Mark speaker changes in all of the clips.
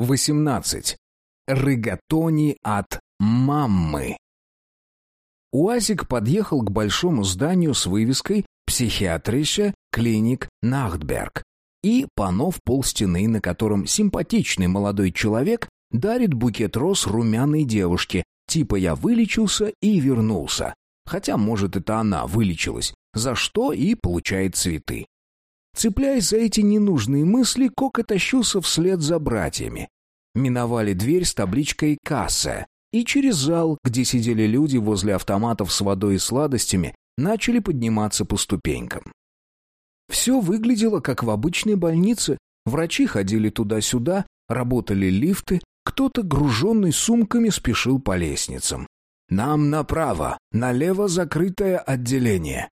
Speaker 1: 18. Рыгатони от маммы. Уазик подъехал к большому зданию с вывеской «Психиатрища клиник Нахтберг» и панов полстены, на котором симпатичный молодой человек дарит букет роз румяной девушке, типа «я вылечился и вернулся». Хотя, может, это она вылечилась, за что и получает цветы. Цепляясь за эти ненужные мысли, Кока тащился вслед за братьями. Миновали дверь с табличкой «Касса», и через зал, где сидели люди возле автоматов с водой и сладостями, начали подниматься по ступенькам. Все выглядело как в обычной больнице. Врачи ходили туда-сюда, работали лифты, кто-то, груженный сумками, спешил по лестницам. «Нам направо, налево закрытое отделение».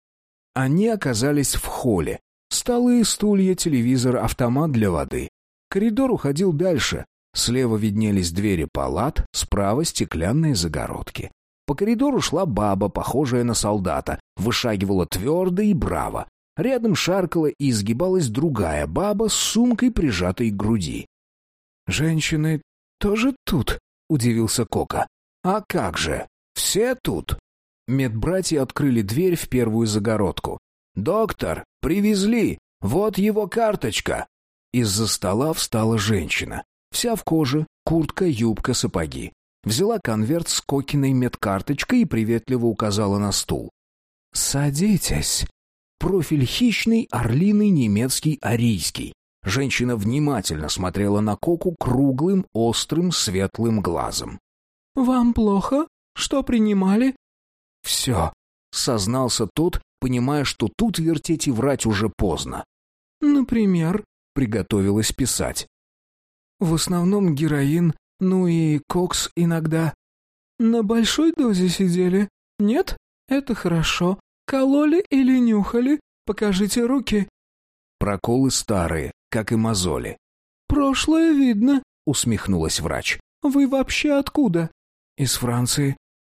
Speaker 1: Они оказались в холле, Столы, стулья, телевизор, автомат для воды. Коридор уходил дальше. Слева виднелись двери палат, справа стеклянные загородки. По коридору шла баба, похожая на солдата, вышагивала твердо и браво. Рядом шаркала и изгибалась другая баба с сумкой, прижатой к груди. «Женщины тоже тут?» — удивился Кока. «А как же? Все тут?» Медбратья открыли дверь в первую загородку. «Доктор, привезли! Вот его карточка!» Из-за стола встала женщина. Вся в коже, куртка, юбка, сапоги. Взяла конверт с Кокиной медкарточкой и приветливо указала на стул. «Садитесь». Профиль хищный, орлиный, немецкий, арийский. Женщина внимательно смотрела на Коку круглым, острым, светлым глазом.
Speaker 2: «Вам плохо? Что принимали?»
Speaker 1: «Все», — сознался тот, понимая, что тут вертеть и врать уже поздно.
Speaker 2: «Например?»
Speaker 1: — приготовилась писать.
Speaker 2: «В основном героин, ну и кокс иногда. На большой дозе сидели? Нет? Это хорошо. Кололи или нюхали? Покажите руки».
Speaker 1: Проколы старые, как и мозоли.
Speaker 2: «Прошлое видно», —
Speaker 1: усмехнулась врач.
Speaker 2: «Вы вообще откуда?»
Speaker 1: «Из Франции».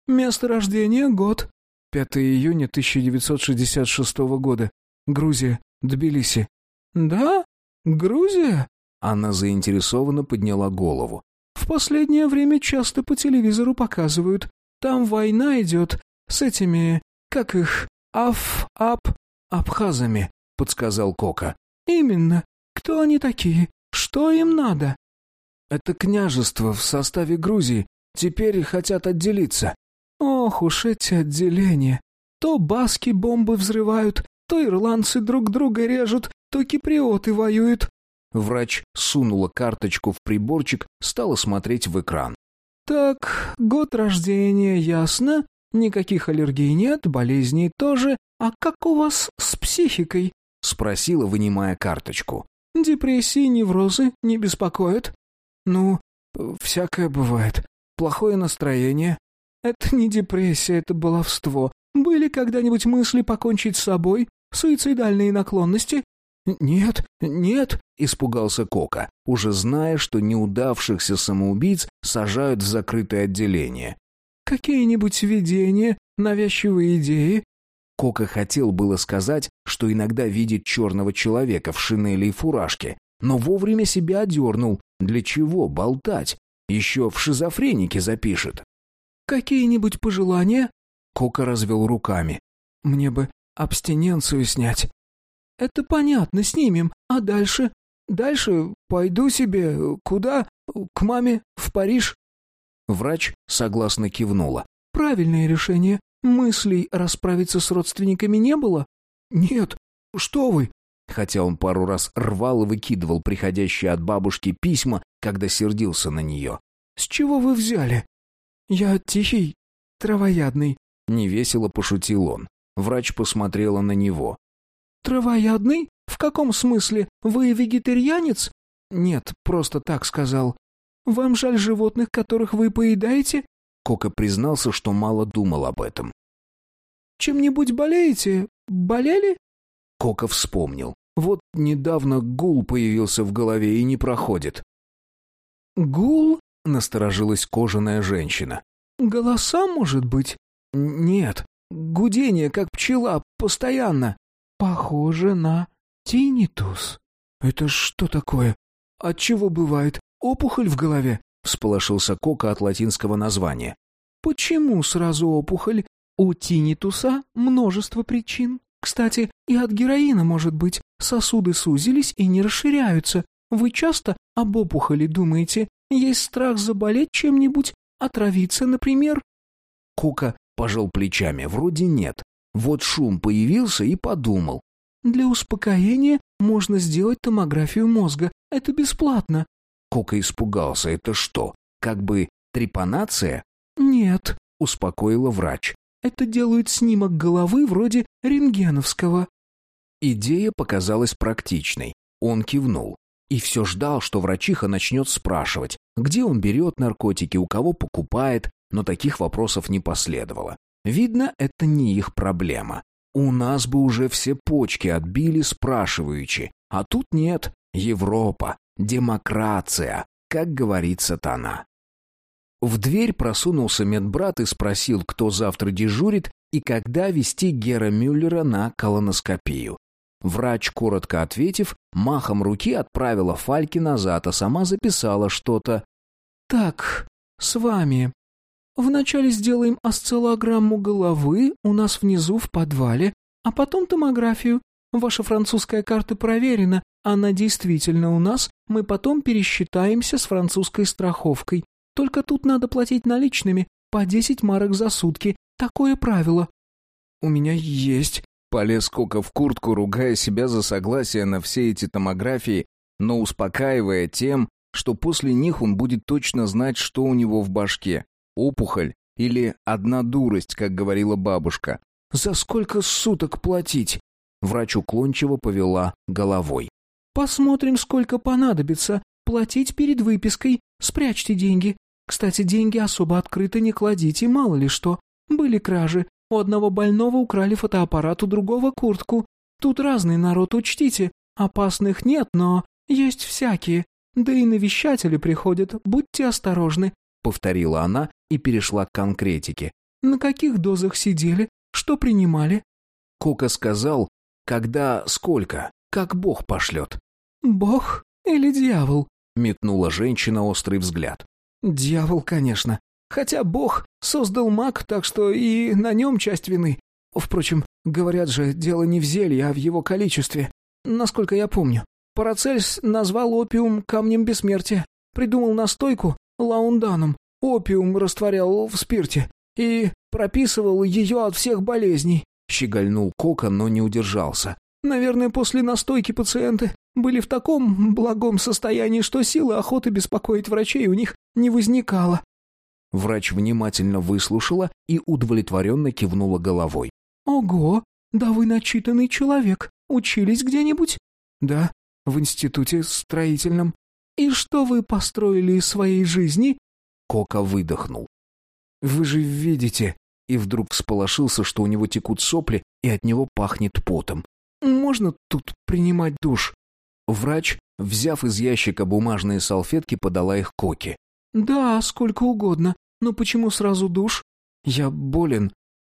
Speaker 2: «Место рождения, год?»
Speaker 1: 5 июня 1966 года. Грузия, Тбилиси.
Speaker 2: Да? Грузия?
Speaker 1: Она заинтересованно подняла голову.
Speaker 2: В последнее время часто по телевизору показывают. Там война идет с этими, как их, аф, ап, абхазами, подсказал Кока. Именно. Кто они такие? Что им надо?
Speaker 1: Это княжество в составе Грузии. Теперь хотят отделиться.
Speaker 2: Ох уж эти отделения. То баски бомбы взрывают, то ирландцы друг друга режут, то киприоты воюют.
Speaker 1: Врач сунула карточку в приборчик, стала смотреть в экран.
Speaker 2: «Так, год рождения, ясно. Никаких аллергий нет, болезней тоже. А как у вас с психикой?»
Speaker 1: — спросила, вынимая карточку.
Speaker 2: «Депрессии, неврозы не беспокоят?»
Speaker 1: «Ну, всякое бывает. Плохое настроение,
Speaker 2: это не депрессия, это баловство. Были когда-нибудь мысли покончить с собой? Суицидальные наклонности?
Speaker 1: Нет, нет, испугался Кока, уже зная, что неудавшихся самоубийц сажают в закрытое отделение.
Speaker 2: Какие-нибудь видения, навязчивые идеи?
Speaker 1: Кока хотел было сказать, что иногда видит черного человека в шинели и фуражке, но вовремя себя одернул. Для чего болтать? Еще в шизофренике запишет.
Speaker 2: Какие-нибудь пожелания?»
Speaker 1: Кока развел руками.
Speaker 2: «Мне бы абстиненцию снять». «Это понятно, снимем. А дальше?» «Дальше пойду себе... Куда? К маме? В Париж?»
Speaker 1: Врач согласно кивнула.
Speaker 2: «Правильное решение. Мыслей расправиться с родственниками не было?»
Speaker 1: «Нет. Что вы?» Хотя он пару раз рвал и выкидывал приходящие от бабушки письма, когда сердился на нее.
Speaker 2: «С чего вы взяли?» «Я тихий, травоядный», —
Speaker 1: невесело пошутил он. Врач посмотрела на него.
Speaker 2: «Травоядный? В каком смысле? Вы вегетарианец?»
Speaker 1: «Нет, просто так сказал».
Speaker 2: «Вам жаль животных, которых вы поедаете?»
Speaker 1: Кока признался, что мало думал об этом.
Speaker 2: «Чем-нибудь болеете? Болели?»
Speaker 1: Кока вспомнил. Вот недавно гул появился в голове и не проходит.
Speaker 2: «Гул?»
Speaker 1: — насторожилась кожаная женщина.
Speaker 2: «Голоса, может быть?»
Speaker 1: «Нет, гудение, как пчела, постоянно».
Speaker 2: «Похоже на тинитус».
Speaker 1: «Это что такое? От чего бывает?
Speaker 2: опухоль в голове?» — всполошился Кока от латинского названия. «Почему сразу опухоль? У тинитуса множество причин. Кстати, и от героина, может быть, сосуды сузились и не расширяются. Вы часто об опухоли думаете? Есть страх заболеть чем-нибудь? Отравиться, например?»
Speaker 1: Кока пожал плечами. Вроде нет. Вот шум появился и подумал.
Speaker 2: «Для успокоения можно сделать томографию мозга. Это бесплатно».
Speaker 1: Кока испугался. «Это что, как бы трепанация?»
Speaker 2: «Нет», —
Speaker 1: успокоила врач.
Speaker 2: «Это делают снимок головы вроде рентгеновского».
Speaker 1: Идея показалась практичной. Он кивнул. И все ждал, что врачиха начнет спрашивать, где он берет наркотики, у кого покупает, но таких вопросов не последовало. Видно, это не их проблема. У нас бы уже все почки отбили спрашиваючи, а тут нет. Европа, демократия, как говорит сатана. В дверь просунулся медбрат и спросил, кто завтра дежурит и когда вести Гера Мюллера на колоноскопию. Врач, коротко ответив, махом руки отправила Фальки назад, а сама записала что-то.
Speaker 2: «Так, с вами. Вначале сделаем осциллограмму головы у нас внизу в подвале, а потом томографию. Ваша французская карта проверена, она действительно у нас, мы потом пересчитаемся с французской страховкой. Только тут надо платить наличными, по десять марок за сутки, такое правило».
Speaker 1: «У меня есть», — полез Кока в куртку, ругая себя за согласие на все эти томографии, но успокаивая тем, что после них он будет точно знать, что у него в башке опухоль или одна дурость, как говорила бабушка. «За сколько суток платить?» Врач уклончиво повела головой.
Speaker 2: «Посмотрим, сколько понадобится. Платить перед выпиской. Спрячьте деньги. Кстати, деньги особо открыто не кладите, мало ли что. Были кражи. У одного больного украли фотоаппарат, у другого куртку. Тут разный народ, учтите. Опасных нет, но есть всякие. Да и навещатели приходят, будьте осторожны.
Speaker 1: — повторила она и перешла к конкретике.
Speaker 2: «На каких дозах сидели? Что принимали?»
Speaker 1: Кока сказал, когда, сколько, как Бог пошлет.
Speaker 2: «Бог или дьявол?»
Speaker 1: — метнула женщина острый взгляд.
Speaker 2: «Дьявол, конечно. Хотя Бог создал маг, так что и на нем часть вины. Впрочем, говорят же, дело не в зелье, а в его количестве. Насколько я помню. Парацельс назвал опиум камнем бессмертия. Придумал настойку, лаунданом, опиум растворял в спирте и прописывал ее от всех болезней.
Speaker 1: Щегольнул Кока, но не удержался.
Speaker 2: Наверное, после настойки пациенты были в таком благом состоянии, что силы охоты беспокоить врачей у них не возникало.
Speaker 1: Врач внимательно выслушала и удовлетворенно кивнула головой.
Speaker 2: «Ого, да вы начитанный человек. Учились где-нибудь?» «Да, в институте строительном». «И что вы построили из своей жизни?»
Speaker 1: Кока выдохнул. «Вы же видите...» И вдруг всполошился, что у него текут сопли, и от него пахнет потом.
Speaker 2: «Можно тут принимать душ?»
Speaker 1: Врач, взяв из ящика бумажные салфетки, подала их Коке.
Speaker 2: «Да, сколько угодно. Но почему сразу душ?»
Speaker 1: «Я болен.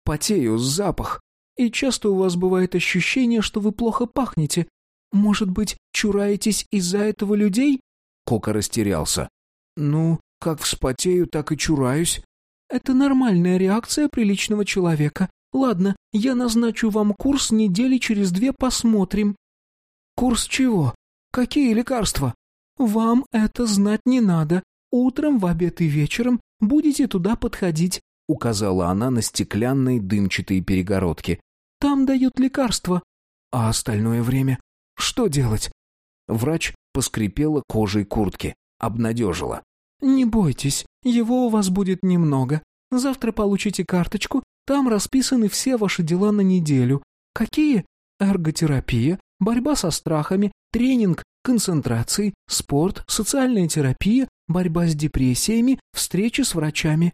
Speaker 1: Потею, запах.
Speaker 2: И часто у вас бывает ощущение, что вы плохо пахнете. Может быть, чураетесь из-за этого людей?»
Speaker 1: Кока растерялся. «Ну, как вспотею, так и чураюсь».
Speaker 2: «Это нормальная реакция приличного человека. Ладно, я назначу вам курс недели через две посмотрим».
Speaker 1: «Курс чего? Какие лекарства?»
Speaker 2: «Вам это знать не надо. Утром, в обед и вечером будете туда подходить», —
Speaker 1: указала она на стеклянные дымчатые перегородки.
Speaker 2: «Там дают лекарства».
Speaker 1: «А остальное время? Что делать?» Врач поскрипела кожей куртки, обнадежила.
Speaker 2: «Не бойтесь, его у вас будет немного. Завтра получите карточку, там расписаны все ваши дела на неделю. Какие? Эрготерапия, борьба со страхами, тренинг концентрации, спорт, социальная терапия, борьба с депрессиями, встречи с врачами».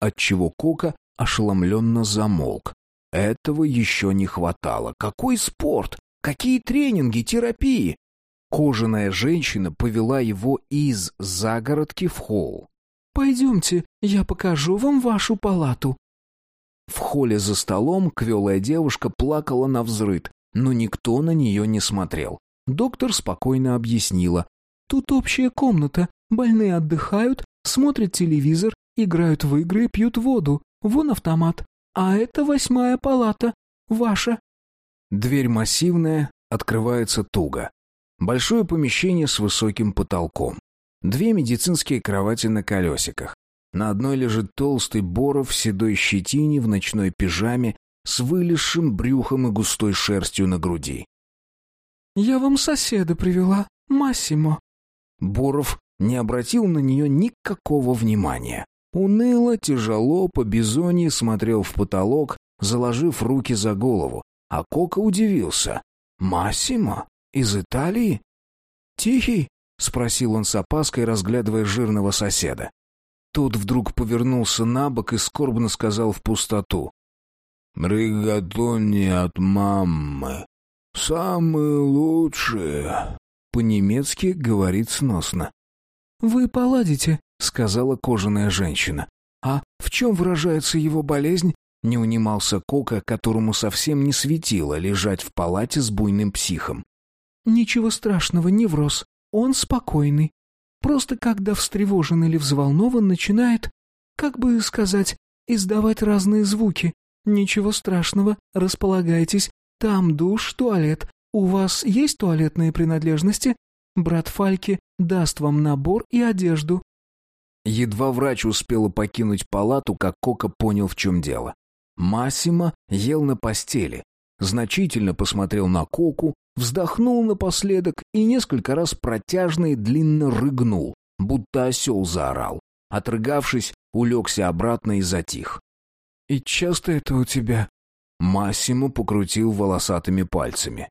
Speaker 1: Отчего Кока ошеломленно замолк. Этого еще не хватало. Какой спорт? Какие тренинги, терапии? Кожаная женщина повела его из загородки в холл.
Speaker 2: «Пойдемте, я покажу вам вашу палату».
Speaker 1: В холле за столом квелая девушка плакала на взрыд, но никто на нее не смотрел. Доктор спокойно объяснила.
Speaker 2: «Тут общая комната, Больные отдыхают, смотрят телевизор, играют в игры и пьют воду. Вон автомат. А это восьмая палата. Ваша».
Speaker 1: Дверь массивная, открывается туго. Большое помещение с высоким потолком. Две медицинские кровати на колесиках. На одной лежит толстый Боров в седой щетине в ночной пижаме с вылезшим брюхом и густой шерстью на груди.
Speaker 2: «Я вам соседа привела, Массимо».
Speaker 1: Боров не обратил на нее никакого внимания. Уныло, тяжело, по бизонье смотрел в потолок, заложив руки за голову. А Кока удивился. «Массимо? Из Италии?» «Тихий?» — спросил он с опаской, разглядывая жирного соседа. Тот вдруг повернулся на бок и скорбно сказал в пустоту.
Speaker 3: «Ригатони от мамы. Самые лучшие».
Speaker 1: По-немецки говорит сносно.
Speaker 2: «Вы поладите», —
Speaker 1: сказала кожаная женщина. «А в чем выражается его болезнь?» Не унимался Кока, которому совсем не светило лежать в палате с буйным психом.
Speaker 2: «Ничего страшного, невроз. Он спокойный. Просто когда встревожен или взволнован, начинает, как бы сказать, издавать разные звуки. Ничего страшного, располагайтесь. Там душ, туалет. У вас есть туалетные принадлежности? Брат Фальки даст вам набор и одежду».
Speaker 1: Едва врач успела покинуть палату, как Кока понял, в чем дело. Массимо ел на постели, значительно посмотрел на Коку, вздохнул напоследок и несколько раз протяжно и длинно рыгнул, будто осел заорал. Отрыгавшись, улегся обратно и затих.
Speaker 2: «И часто это у тебя?»
Speaker 1: Массимо покрутил волосатыми пальцами.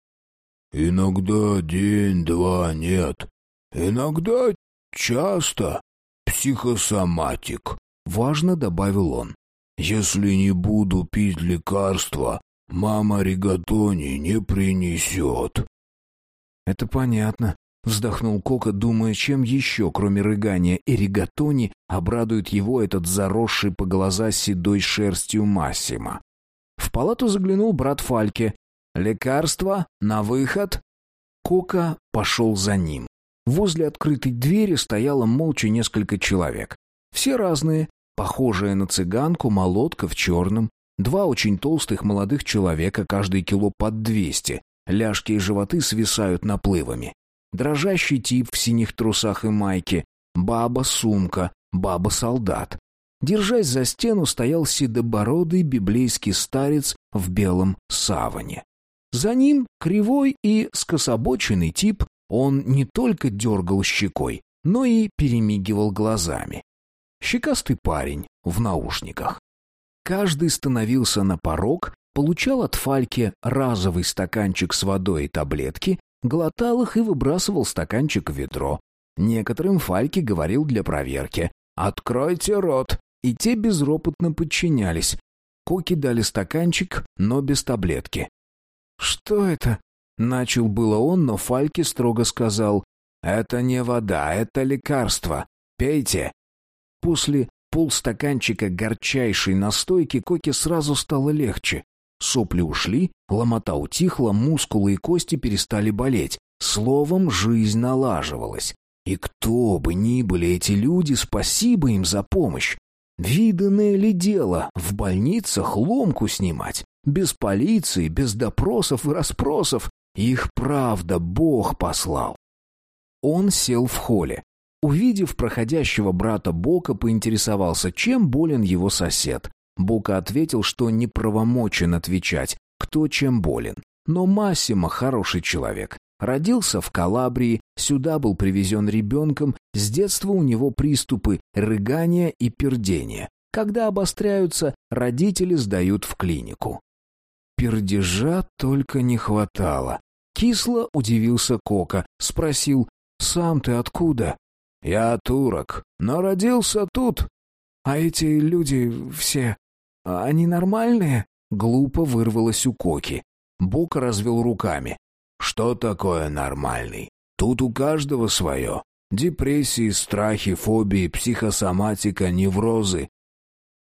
Speaker 3: «Иногда день-два нет. Иногда часто. Психосоматик», — важно добавил он. Если не буду пить лекарства, мама ригатони не принесет».
Speaker 1: «Это понятно», — вздохнул Кока, думая, чем еще, кроме рыгания и ригатони, обрадует его этот заросший по глаза седой шерстью Массима. В палату заглянул брат Фальке. «Лекарство? На выход?» Кока пошел за ним. Возле открытой двери стояло молча несколько человек. Все разные, Похожая на цыганку, молотка в черном, два очень толстых молодых человека, каждый кило под двести, ляжки и животы свисают наплывами. Дрожащий тип в синих трусах и майке, баба-сумка, баба-солдат. Держась за стену, стоял седобородый библейский старец в белом саване. За ним кривой и скособоченный тип, он не только дергал щекой, но и перемигивал глазами. Щекастый парень в наушниках. Каждый становился на порог, получал от Фальки разовый стаканчик с водой и таблетки, глотал их и выбрасывал стаканчик в ведро. Некоторым Фальки говорил для проверки «Откройте рот!» и те безропотно подчинялись. Коки дали стаканчик, но без таблетки. «Что это?» — начал было он, но Фальки строго сказал «Это не вода, это лекарство. Пейте, После полстаканчика горчайшей настойки Коке сразу стало легче. Сопли ушли, ломота утихла, мускулы и кости перестали болеть. Словом, жизнь налаживалась. И кто бы ни были эти люди, спасибо им за помощь. Виданное ли дело в больницах ломку снимать? Без полиции, без допросов и расспросов. Их правда Бог послал. Он сел в холле. Увидев проходящего брата Бока, поинтересовался, чем болен его сосед. Бока ответил, что неправомочен отвечать, кто чем болен. Но Массимо хороший человек. Родился в Калабрии, сюда был привезен ребенком, с детства у него приступы рыгания и пердения. Когда обостряются, родители сдают в клинику. Пердежа только не хватало. Кисло удивился Кока, спросил, «Сам ты откуда?» «Я турок, но родился тут». «А эти люди все... они нормальные?» Глупо вырвалось у Коки. Бока развел руками. «Что такое нормальный? Тут у каждого свое. Депрессии, страхи, фобии, психосоматика, неврозы».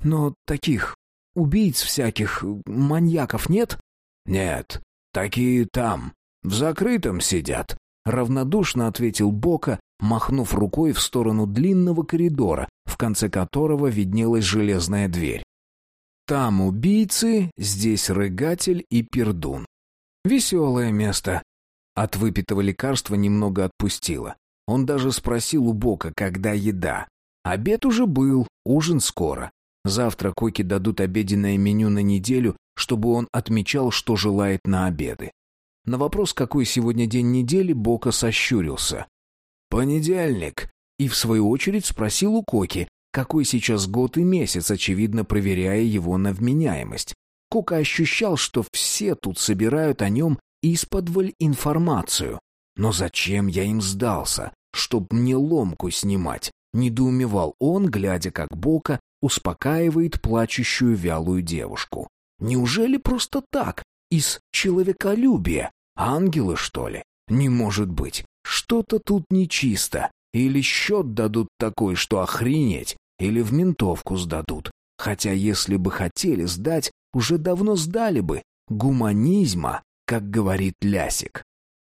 Speaker 1: «Но таких убийц всяких, маньяков нет?» «Нет, такие там, в закрытом сидят», — равнодушно ответил Бока, махнув рукой в сторону длинного коридора, в конце которого виднелась железная дверь. Там убийцы, здесь рыгатель и пердун. Веселое место. От выпитого лекарства немного отпустило. Он даже спросил у Бока, когда еда. Обед уже был, ужин скоро. Завтра Коки дадут обеденное меню на неделю, чтобы он отмечал, что желает на обеды. На вопрос, какой сегодня день недели, Бока сощурился. «Понедельник», и в свою очередь спросил у Коки, какой сейчас год и месяц, очевидно проверяя его на вменяемость. Кока ощущал, что все тут собирают о нем исподволь информацию. Но зачем я им сдался? Чтоб мне ломку снимать, недоумевал он, глядя, как Бока успокаивает плачущую вялую девушку. Неужели просто так, из человеколюбия? Ангелы, что ли? Не может быть. Что-то тут нечисто. Или счет дадут такой, что охренеть, или в ментовку сдадут. Хотя если бы хотели сдать, уже давно сдали бы. Гуманизма, как говорит Лясик.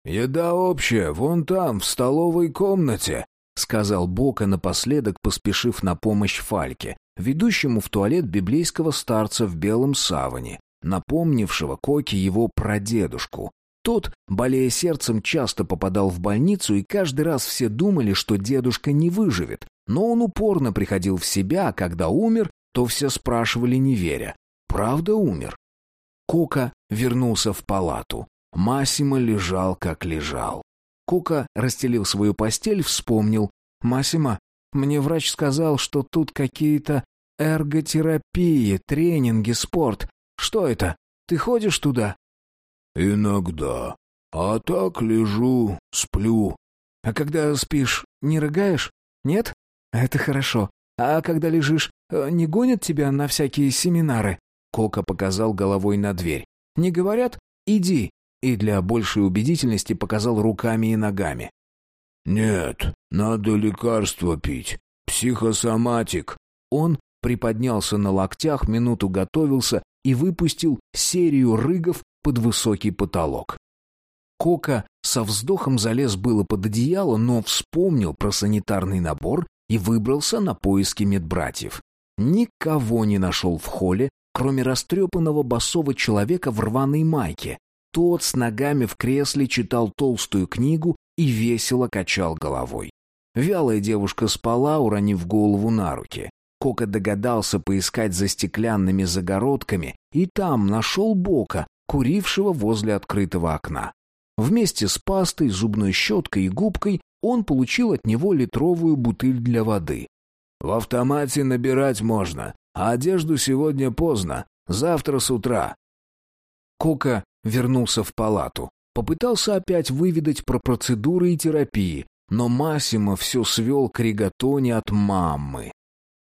Speaker 1: «Еда общая, вон там, в столовой комнате», — сказал Бока напоследок, поспешив на помощь Фальке, ведущему в туалет библейского старца в белом саване, напомнившего Коке его прадедушку, тот, болея сердцем, часто попадал в больницу, и каждый раз все думали, что дедушка не выживет. Но он упорно приходил в себя, а когда умер, то все спрашивали, не веря. Правда умер? Кока вернулся в палату. Массимо лежал, как лежал. Кока расстелил свою постель, вспомнил. «Массимо, мне врач сказал, что тут какие-то эрготерапии, тренинги, спорт. Что это? Ты ходишь туда?»
Speaker 3: «Иногда. А так лежу, сплю».
Speaker 2: «А когда спишь, не рыгаешь? Нет? Это хорошо. А когда лежишь, э, не гонят тебя на всякие семинары?» Кока показал головой на дверь. «Не говорят? Иди!» И для большей убедительности показал руками и ногами.
Speaker 3: «Нет, надо лекарство пить. Психосоматик».
Speaker 1: Он приподнялся на локтях, минуту готовился и выпустил серию рыгов под высокий потолок. Кока со вздохом залез было под одеяло, но вспомнил про санитарный набор и выбрался на поиски медбратьев. Никого не нашел в холле, кроме растрепанного босого человека в рваной майке. Тот с ногами в кресле читал толстую книгу и весело качал головой. Вялая девушка спала, уронив голову на руки. Кока догадался поискать за стеклянными загородками и там нашел Бока, курившего возле открытого окна. Вместе с пастой, зубной щеткой и губкой он получил от него литровую бутыль для воды. «В автомате набирать можно, а одежду сегодня поздно, завтра с утра». Кока вернулся в палату. Попытался опять выведать про процедуры и терапии, но Массимо все свел к ригатоне от мамы.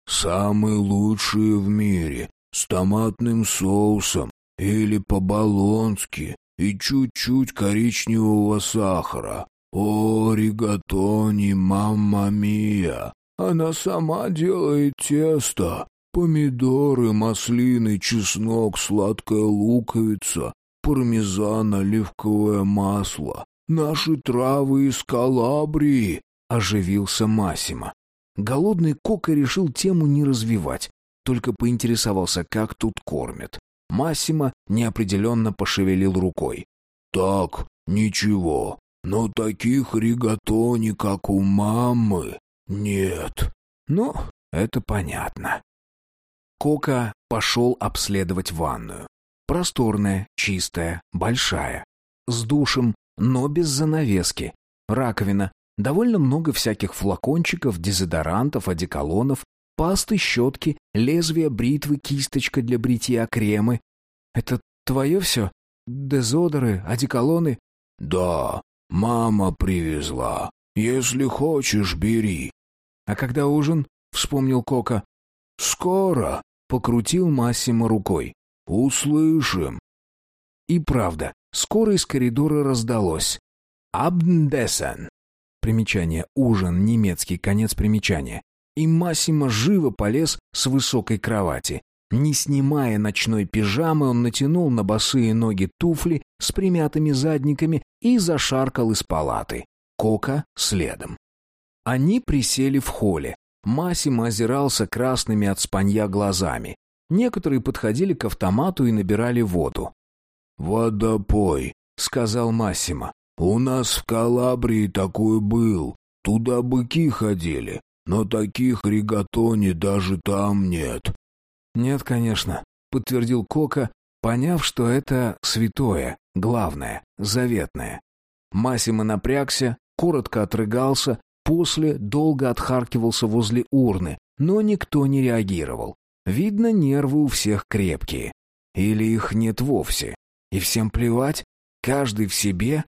Speaker 3: «Самые лучшие в мире, с томатным соусом, или по-болонски, и чуть-чуть коричневого сахара. О, ригатони, мамма мия! Она сама делает тесто. Помидоры, маслины, чеснок, сладкая луковица, пармезан, оливковое масло. Наши травы из Калабрии!» — оживился Масима.
Speaker 1: Голодный Кока решил тему не развивать, только поинтересовался, как тут кормят. Массимо неопределенно пошевелил рукой.
Speaker 3: «Так, ничего, но таких ригатони, как у мамы, нет».
Speaker 1: «Ну, это понятно». Кока пошел обследовать ванную. Просторная, чистая, большая. С душем, но без занавески. Раковина. Довольно много всяких флакончиков, дезодорантов, одеколонов, Пасты, щетки, лезвия, бритвы, кисточка для бритья, кремы. Это твое все? Дезодоры, одеколоны?
Speaker 3: Да, мама привезла. Если хочешь, бери.
Speaker 1: А когда ужин? Вспомнил Кока.
Speaker 3: Скоро,
Speaker 1: покрутил Массимо рукой.
Speaker 3: Услышим.
Speaker 1: И правда, скоро из коридора раздалось. Абндесен. Примечание «ужин», немецкий, конец примечания и Массимо живо полез с высокой кровати. Не снимая ночной пижамы, он натянул на босые ноги туфли с примятыми задниками и зашаркал из палаты. Кока следом. Они присели в холле. Массимо озирался красными от спанья глазами. Некоторые подходили к автомату и набирали воду.
Speaker 3: «Водопой», — сказал Массимо. «У нас в Калабрии такой был. Туда быки ходили, но таких ригатони даже там нет».
Speaker 1: «Нет, конечно», — подтвердил Кока, поняв, что это святое, главное, заветное. Массимо напрягся, коротко отрыгался, после долго отхаркивался возле урны, но никто не реагировал. Видно, нервы у всех крепкие. Или их нет вовсе. И всем плевать? Каждый в себе?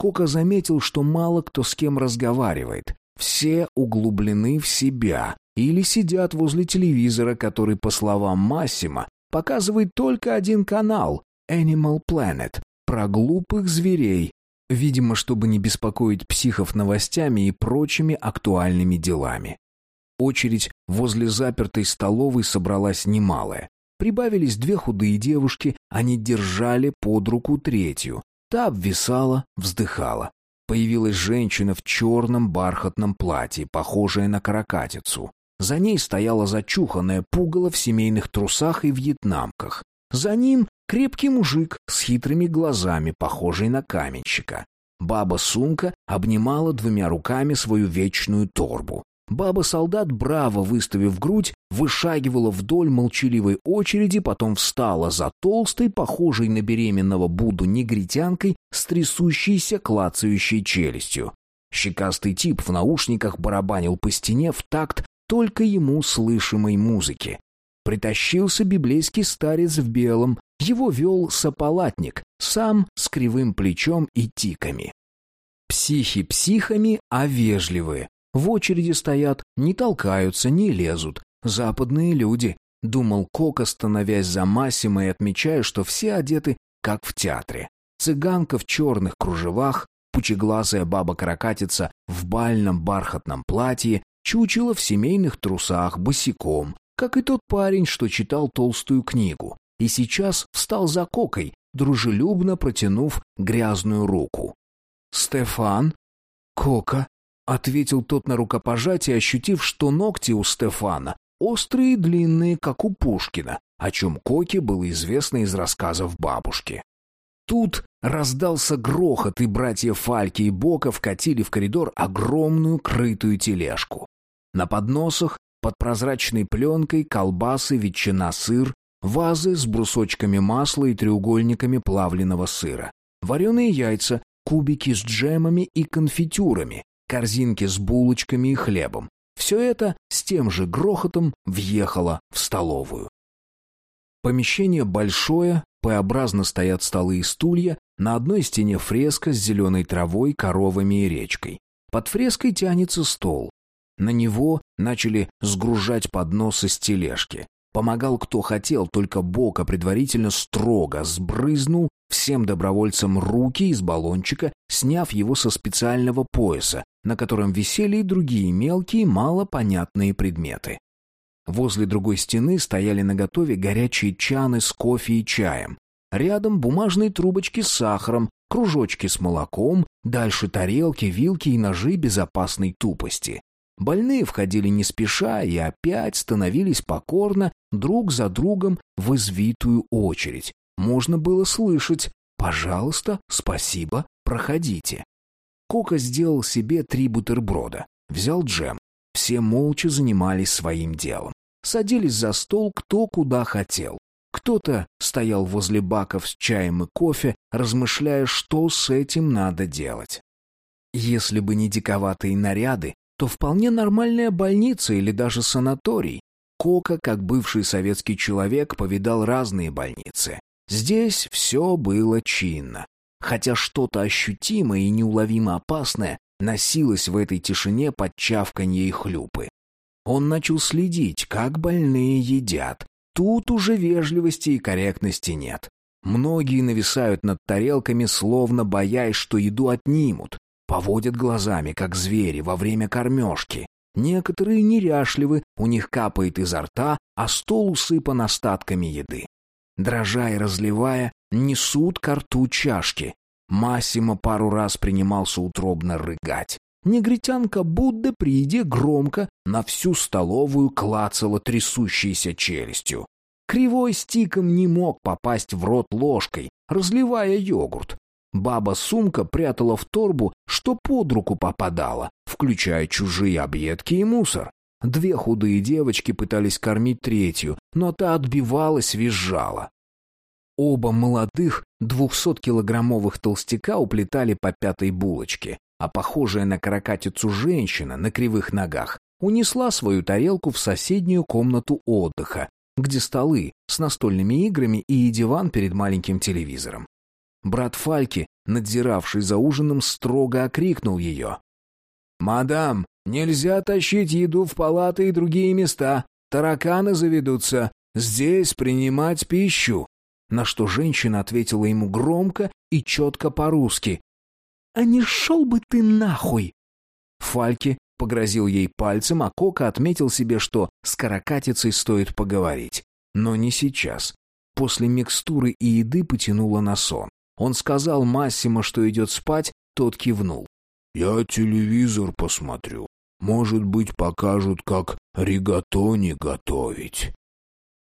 Speaker 1: Кока заметил, что мало кто с кем разговаривает. Все углублены в себя или сидят возле телевизора, который, по словам Массима, показывает только один канал — Animal Planet, про глупых зверей, видимо, чтобы не беспокоить психов новостями и прочими актуальными делами. Очередь возле запертой столовой собралась немалая. Прибавились две худые девушки, они держали под руку третью. Та обвисала, вздыхала. Появилась женщина в черном бархатном платье, похожая на каракатицу. За ней стояла зачуханная пугало в семейных трусах и вьетнамках. За ним крепкий мужик с хитрыми глазами, похожий на каменщика. Баба-сумка обнимала двумя руками свою вечную торбу. Баба-солдат, браво выставив грудь, вышагивала вдоль молчаливой очереди, потом встала за толстой, похожей на беременного Будду негритянкой, с трясущейся, клацающей челюстью. Щекастый тип в наушниках барабанил по стене в такт только ему слышимой музыки. Притащился библейский старец в белом, его вел сопалатник, сам с кривым плечом и тиками. Психи психами, а вежливые. В очереди стоят, не толкаются, не лезут. Западные люди, думал Кока, становясь за Массимо и отмечая, что все одеты, как в театре. Цыганка в черных кружевах, пучеглазая баба-каракатица в бальном бархатном платье, чучело в семейных трусах, босиком, как и тот парень, что читал толстую книгу, и сейчас встал за Кокой, дружелюбно протянув грязную руку. «Стефан?» «Кока?» ответил тот на рукопожатие, ощутив, что ногти у Стефана острые и длинные, как у Пушкина, о чем Коке было известно из рассказов бабушки. Тут раздался грохот, и братья Фальки и Бока вкатили в коридор огромную крытую тележку. На подносах, под прозрачной пленкой, колбасы, ветчина, сыр, вазы с брусочками масла и треугольниками плавленного сыра, вареные яйца, кубики с джемами и конфитюрами, корзинки с булочками и хлебом. Все это с тем же грохотом въехало в столовую. Помещение большое, П-образно стоят столы и стулья, на одной стене фреска с зеленой травой, коровами и речкой. Под фреской тянется стол. На него начали сгружать подносы с тележки. Помогал кто хотел, только Бока предварительно строго сбрызнул всем добровольцам руки из баллончика, сняв его со специального пояса, на котором висели и другие мелкие, малопонятные предметы. Возле другой стены стояли наготове горячие чаны с кофе и чаем. Рядом бумажные трубочки с сахаром, кружочки с молоком, дальше тарелки, вилки и ножи безопасной тупости. Больные входили не спеша и опять становились покорно друг за другом в извитую очередь. Можно было слышать «Пожалуйста, спасибо, проходите». Кока сделал себе три бутерброда, взял джем. Все молча занимались своим делом. Садились за стол кто куда хотел. Кто-то стоял возле баков с чаем и кофе, размышляя, что с этим надо делать. Если бы не диковатые наряды, то вполне нормальная больница или даже санаторий. Кока, как бывший советский человек, повидал разные больницы. Здесь все было чинно хотя что-то ощутимое и неуловимо опасное носилось в этой тишине под чавканье и хлюпы. Он начал следить, как больные едят. Тут уже вежливости и корректности нет. Многие нависают над тарелками, словно боясь, что еду отнимут. Поводят глазами, как звери, во время кормежки. Некоторые неряшливы, у них капает изо рта, а стол усыпан остатками еды. Дрожа и разливая, несут к рту чашки. Массимо пару раз принимался утробно рыгать. Негритянка Будда при еде громко на всю столовую клацала трясущейся челюстью. Кривой стиком не мог попасть в рот ложкой, разливая йогурт. Баба-сумка прятала в торбу, что под руку попадало, включая чужие объедки и мусор. Две худые девочки пытались кормить третью, но та отбивалась, визжала. Оба молодых двухсоткилограммовых толстяка уплетали по пятой булочке, а похожая на каракатицу женщина на кривых ногах унесла свою тарелку в соседнюю комнату отдыха, где столы с настольными играми и диван перед маленьким телевизором. Брат Фальки, надзиравший за ужином, строго окрикнул ее. «Мадам, нельзя тащить еду в палаты и другие места. Тараканы заведутся. Здесь принимать пищу». На что женщина ответила ему громко и четко по-русски. «А не шел бы ты нахуй!» Фальки погрозил ей пальцем, а Кока отметил себе, что с каракатицей стоит поговорить. Но не сейчас. После микстуры и еды потянуло на сон. Он сказал Массимо, что идет спать, тот кивнул.
Speaker 3: «Я телевизор посмотрю. Может быть, покажут, как ригатони готовить».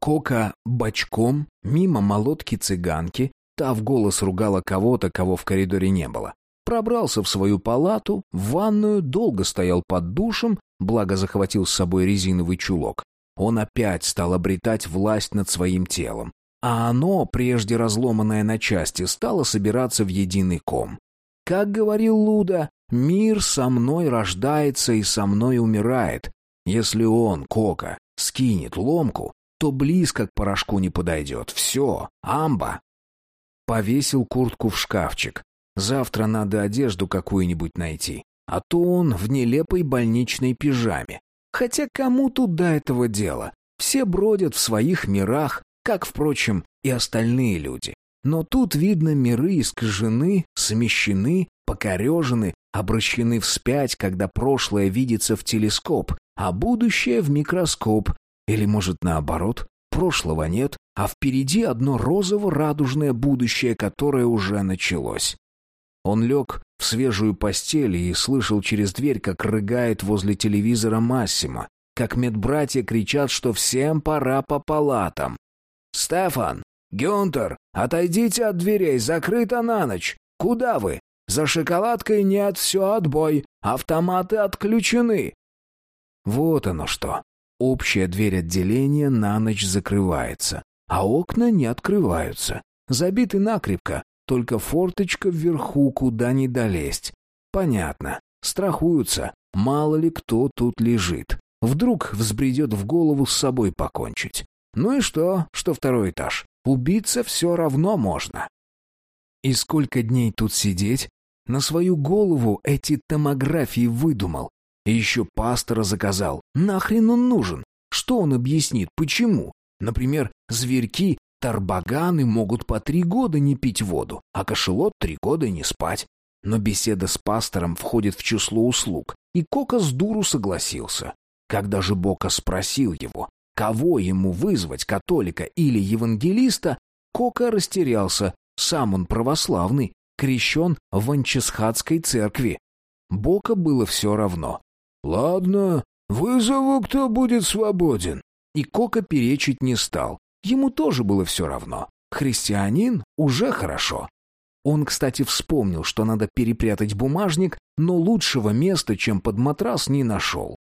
Speaker 1: Кока бочком, мимо молотки-цыганки, та в голос ругала кого-то, кого в коридоре не было. Пробрался в свою палату, в ванную, долго стоял под душем, благо захватил с собой резиновый чулок. Он опять стал обретать власть над своим телом а оно, прежде разломанное на части, стало собираться в единый ком. Как говорил Луда, мир со мной рождается и со мной умирает. Если он, Кока, скинет ломку, то близко к порошку не подойдет. Все, амба. Повесил куртку в шкафчик. Завтра надо одежду какую-нибудь найти. А то он в нелепой больничной пижаме. Хотя кому тут до этого дела? Все бродят в своих мирах, как, впрочем, и остальные люди. Но тут, видно, миры искажены, смещены, покорежены, обращены вспять, когда прошлое видится в телескоп, а будущее в микроскоп. Или, может, наоборот, прошлого нет, а впереди одно розово-радужное будущее, которое уже началось. Он лег в свежую постель и слышал через дверь, как рыгает возле телевизора Массимо, как медбратья кричат, что всем пора по палатам. «Стефан! Гюнтер! Отойдите от дверей, закрыто на ночь! Куда вы? За шоколадкой нет, все отбой! Автоматы отключены!» Вот оно что. Общая дверь отделения на ночь закрывается, а окна не открываются. Забиты накрепко, только форточка вверху, куда не долезть. Понятно. Страхуются, мало ли кто тут лежит. Вдруг взбредет в голову с собой покончить. Ну и что, что второй этаж? Убиться все равно можно. И сколько дней тут сидеть? На свою голову эти томографии выдумал. И еще пастора заказал. Нахрен он нужен? Что он объяснит? Почему? Например, зверьки, тарбаганы могут по три года не пить воду, а кошелот три года не спать. Но беседа с пастором входит в число услуг, и Кока с дуру согласился. Когда же Бока спросил его, Кого ему вызвать, католика или евангелиста, Кока растерялся. Сам он православный, крещен в Анчесхатской церкви. Бока было все равно. «Ладно, вызову, кто будет свободен». И Кока перечить не стал. Ему тоже было все равно. Христианин уже хорошо. Он, кстати, вспомнил, что надо перепрятать бумажник, но лучшего места, чем под матрас, не нашел.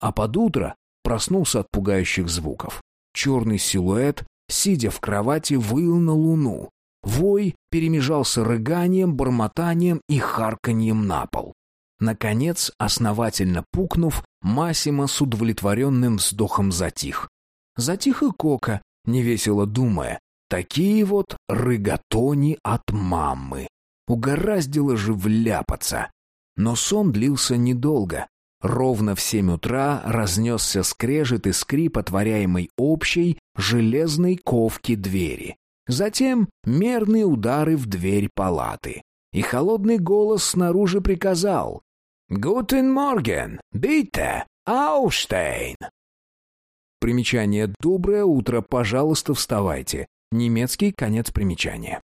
Speaker 1: А под утро Проснулся от пугающих звуков. Черный силуэт, сидя в кровати, выл на луну. Вой перемежался рыганием, бормотанием и харканьем на пол. Наконец, основательно пукнув, Масима с удовлетворенным вздохом затих. Затих и Кока, невесело думая, такие вот рыгатони от мамы. Угораздило же вляпаться. Но сон длился недолго. Ровно в семь утра разнесся скрежет и скрип отворяемой общей железной ковки двери. Затем мерные удары в дверь палаты. И холодный голос снаружи приказал «Guten Morgen! Bitte! Aufstehen!» Примечание «Доброе утро, пожалуйста, вставайте». Немецкий конец примечания.